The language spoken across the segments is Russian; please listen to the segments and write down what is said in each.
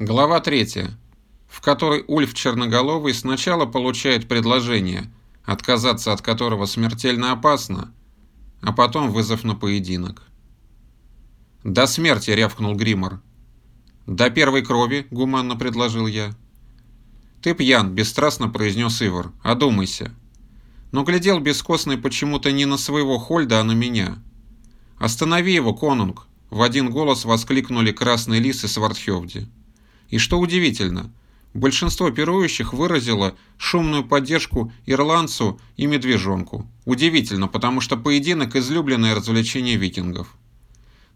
Глава 3, в которой Ульф Черноголовый сначала получает предложение, отказаться от которого смертельно опасно, а потом вызов на поединок. «До смерти!» — рявкнул Гримор. «До первой крови!» — гуманно предложил я. «Ты пьян!» — бесстрастно произнес Ивар. «Одумайся!» Но глядел бескостный почему-то не на своего Хольда, а на меня. «Останови его, конунг!» — в один голос воскликнули красный лис и Свардхевди. И что удивительно, большинство пирующих выразило шумную поддержку ирландцу и медвежонку. Удивительно, потому что поединок – излюбленное развлечение викингов.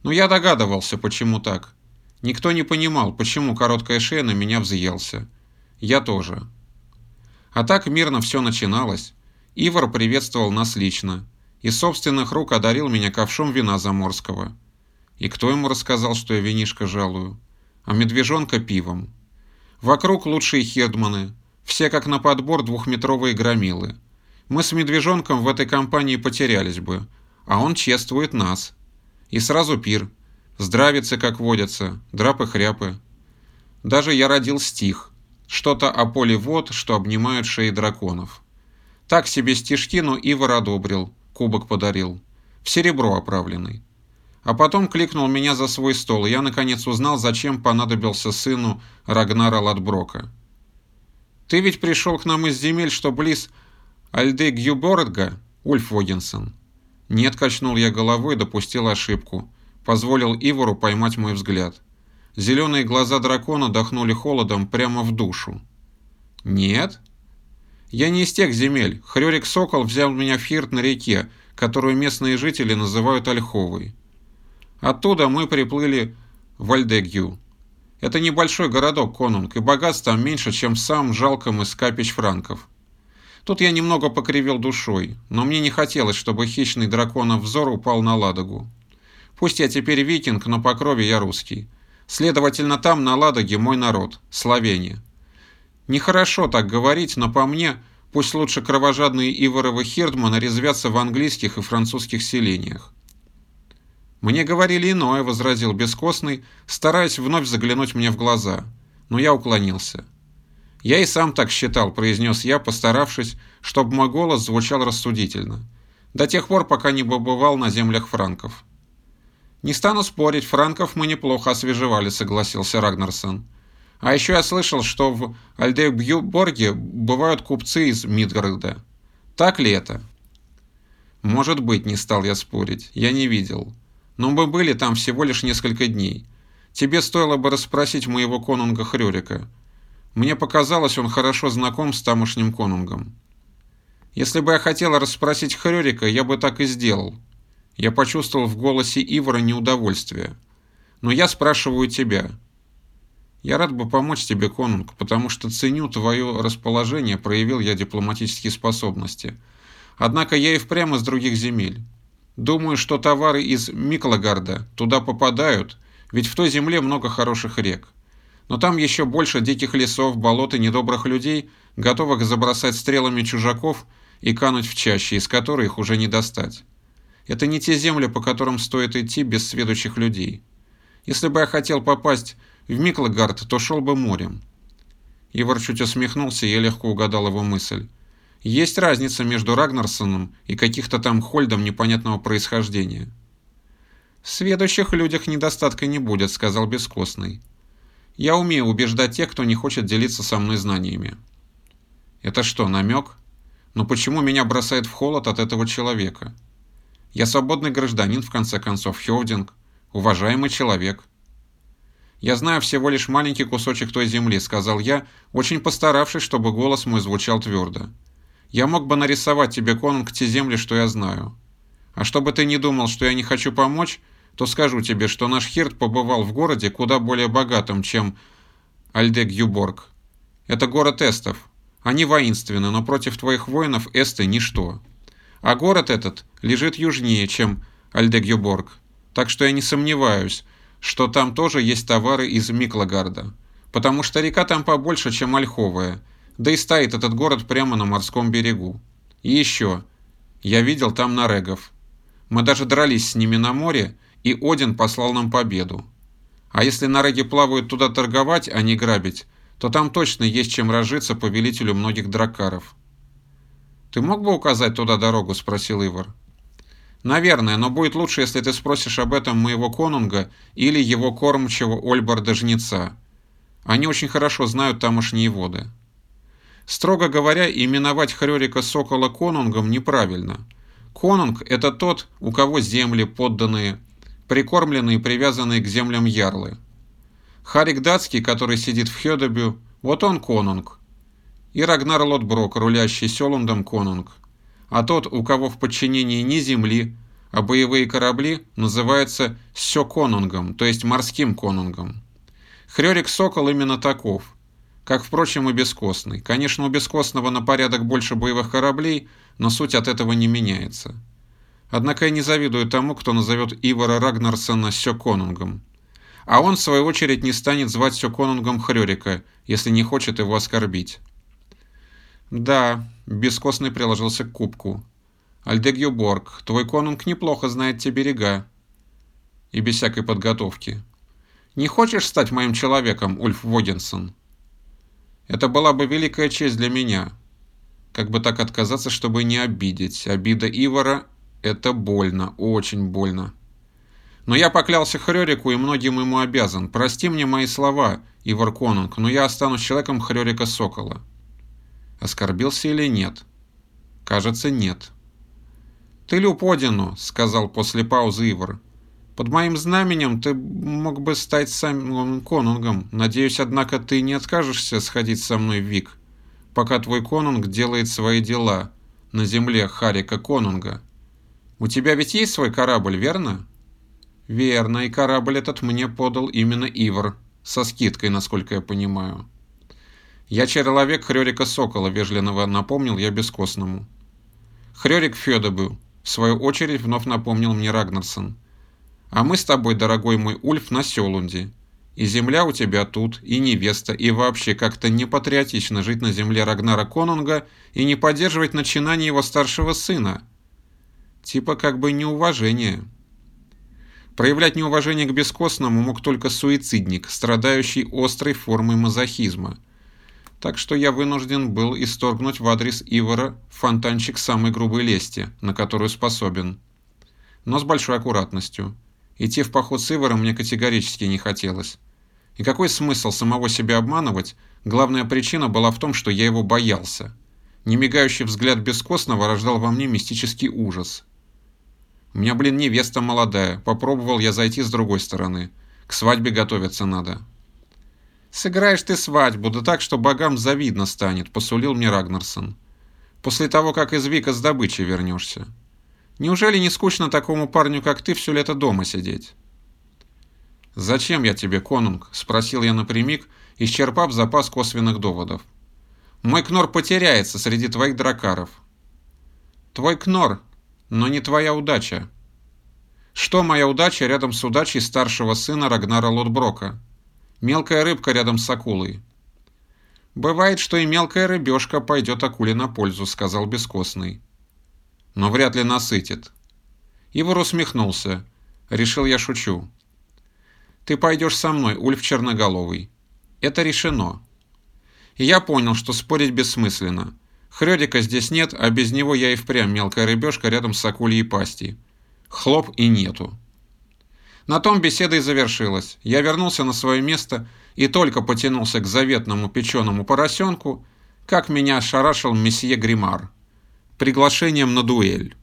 Но я догадывался, почему так. Никто не понимал, почему короткая шея на меня взъелся. Я тоже. А так мирно все начиналось. Ивар приветствовал нас лично. Из собственных рук одарил меня ковшом вина заморского. И кто ему рассказал, что я винишко жалую? А медвежонка пивом. Вокруг лучшие хедманы, все как на подбор двухметровые громилы. Мы с медвежонком в этой компании потерялись бы, а он чествует нас. И сразу пир. Здравицы, как водятся, драпы-хряпы. Даже я родил стих. Что-то о поле вод, что обнимают шеи драконов. Так себе стишки, но Ивар одобрил, кубок подарил. В серебро оправленный. А потом кликнул меня за свой стол, и я наконец узнал, зачем понадобился сыну Рагнара Ладброка. «Ты ведь пришел к нам из земель, что близ Альдегюбордга, Ульф Вогенсен?» «Нет», — качнул я головой, допустил ошибку. Позволил Ивору поймать мой взгляд. Зеленые глаза дракона дохнули холодом прямо в душу. «Нет?» «Я не из тех земель. Хрёрик Сокол взял меня в Хирт на реке, которую местные жители называют Ольховой. Оттуда мы приплыли в Альдегью. Это небольшой городок Конунг, и богатств там меньше, чем сам жалком из капищ франков. Тут я немного покривил душой, но мне не хотелось, чтобы хищный драконов взор упал на Ладогу. Пусть я теперь викинг, но по крови я русский. Следовательно, там, на Ладоге, мой народ, Словения. Нехорошо так говорить, но по мне, пусть лучше кровожадные Иваровы Хирдманы резвятся в английских и французских селениях. «Мне говорили иное», — возразил Бескостный, стараясь вновь заглянуть мне в глаза. Но я уклонился. «Я и сам так считал», — произнес я, постаравшись, чтобы мой голос звучал рассудительно. До тех пор, пока не побывал на землях франков. «Не стану спорить, франков мы неплохо освежевали», — согласился Рагнарсон. «А еще я слышал, что в Альдебюборге бывают купцы из Мидгарда. Так ли это?» «Может быть, не стал я спорить. Я не видел. Но мы были там всего лишь несколько дней. Тебе стоило бы расспросить моего конунга Хрёрика. Мне показалось, он хорошо знаком с тамошним конунгом. Если бы я хотела расспросить Хрёрика, я бы так и сделал. Я почувствовал в голосе Ивара неудовольствие. Но я спрашиваю тебя. Я рад бы помочь тебе, конунг, потому что ценю твое расположение, проявил я дипломатические способности. Однако я и впрямь из других земель. Думаю, что товары из Миклагарда туда попадают, ведь в той земле много хороших рек. Но там еще больше диких лесов, болот и недобрых людей, готовых забросать стрелами чужаков и кануть в чаще, из которой их уже не достать. Это не те земли, по которым стоит идти без сведущих людей. Если бы я хотел попасть в Миклагард, то шел бы морем. Ивар чуть усмехнулся, и я легко угадал его мысль. Есть разница между Рагнарсоном и каких-то там Хольдом непонятного происхождения. «В следующих людях недостатка не будет», — сказал Бескостный. «Я умею убеждать тех, кто не хочет делиться со мной знаниями». «Это что, намек? Но почему меня бросает в холод от этого человека? Я свободный гражданин, в конце концов, Хевдинг, уважаемый человек». «Я знаю всего лишь маленький кусочек той земли», — сказал я, очень постаравшись, чтобы голос мой звучал твердо. Я мог бы нарисовать тебе, Конунг, те земли, что я знаю. А чтобы ты не думал, что я не хочу помочь, то скажу тебе, что наш Хирт побывал в городе куда более богатым, чем Альдегюборг. Это город эстов. Они воинственны, но против твоих воинов эсты – ничто. А город этот лежит южнее, чем Альдегюборг. Так что я не сомневаюсь, что там тоже есть товары из Миклагарда. Потому что река там побольше, чем Ольховая – да и стоит этот город прямо на морском берегу. И еще. Я видел там нарегов. Мы даже дрались с ними на море, и Один послал нам победу. А если нареги плавают туда торговать, а не грабить, то там точно есть чем разжиться повелителю многих дракаров. «Ты мог бы указать туда дорогу?» – спросил Ивар. «Наверное, но будет лучше, если ты спросишь об этом моего конунга или его кормчего Ольбарда-жнеца. Они очень хорошо знают тамошние воды». Строго говоря, именовать Хрёрика Сокола конунгом неправильно. Конунг – это тот, у кого земли подданные, прикормленные и привязанные к землям ярлы. Харик Датский, который сидит в Хёдебю, вот он конунг. И Рагнар Лотброк, рулящий Селундом конунг. А тот, у кого в подчинении не земли, а боевые корабли, называется Сёконунгом, то есть морским конунгом. Хрёрик Сокол именно таков – как, впрочем, и бескостный. Конечно, у бескостного на порядок больше боевых кораблей, но суть от этого не меняется. Однако я не завидую тому, кто назовет Ивара Рагнарсона Сёконунгом. А он, в свою очередь, не станет звать Сёконунгом Хрёрика, если не хочет его оскорбить. Да, бескостный приложился к кубку. Альдегюборг, твой конунг неплохо знает те берега. И без всякой подготовки. Не хочешь стать моим человеком, Ульф Вогенсон? Это была бы великая честь для меня. Как бы так отказаться, чтобы не обидеть. Обида Ивара – это больно, очень больно. Но я поклялся Хрёрику и многим ему обязан. Прости мне мои слова, Ивар Конунг, но я останусь человеком Хрёрика Сокола. Оскорбился или нет? Кажется, нет. «Ты люб Одину», — сказал после паузы Ивар. Под моим знаменем ты мог бы стать самым конунгом. Надеюсь, однако, ты не откажешься сходить со мной в Вик, пока твой конунг делает свои дела на земле Харика Конунга. У тебя ведь есть свой корабль, верно? Верно, и корабль этот мне подал именно Ивар, со скидкой, насколько я понимаю. Я человек Хрёрика Сокола, вежливо напомнил я бескостному. Хрёрик Фёдобу, в свою очередь, вновь напомнил мне Рагнарсон. А мы с тобой, дорогой мой Ульф, на Селунде. И земля у тебя тут, и невеста, и вообще как-то непатриотично жить на земле Рагнара Конунга и не поддерживать начинание его старшего сына. Типа как бы неуважение. Проявлять неуважение к бескостному мог только суицидник, страдающий острой формой мазохизма. Так что я вынужден был исторгнуть в адрес Ивара фонтанчик самой грубой лести, на которую способен. Но с большой аккуратностью. Идти в поход с Иваром мне категорически не хотелось. И какой смысл самого себя обманывать? Главная причина была в том, что я его боялся. Немигающий взгляд бескостного рождал во мне мистический ужас. У меня, блин, невеста молодая. Попробовал я зайти с другой стороны. К свадьбе готовиться надо. «Сыграешь ты свадьбу, да так, что богам завидно станет», — посулил мне Рагнарсон. «После того, как из Вика с добычей вернешься». Неужели не скучно такому парню, как ты, все лето дома сидеть?» «Зачем я тебе, конунг?» – спросил я напрямик, исчерпав запас косвенных доводов. «Мой кнор потеряется среди твоих дракаров». «Твой кнор, но не твоя удача». «Что моя удача рядом с удачей старшего сына Рагнара Лотброка? Мелкая рыбка рядом с акулой». «Бывает, что и мелкая рыбешка пойдет акуле на пользу», – сказал Бескостный но вряд ли насытит. Ивар усмехнулся. Решил я шучу. Ты пойдешь со мной, Ульф Черноголовый. Это решено. И я понял, что спорить бессмысленно. Хрёдика здесь нет, а без него я и впрямь мелкая рыбешка рядом с акульей пастей. Хлоп и нету. На том беседа и завершилась. Я вернулся на свое место и только потянулся к заветному печеному поросенку, как меня ошарашил месье Гримар приглашением на дуэль.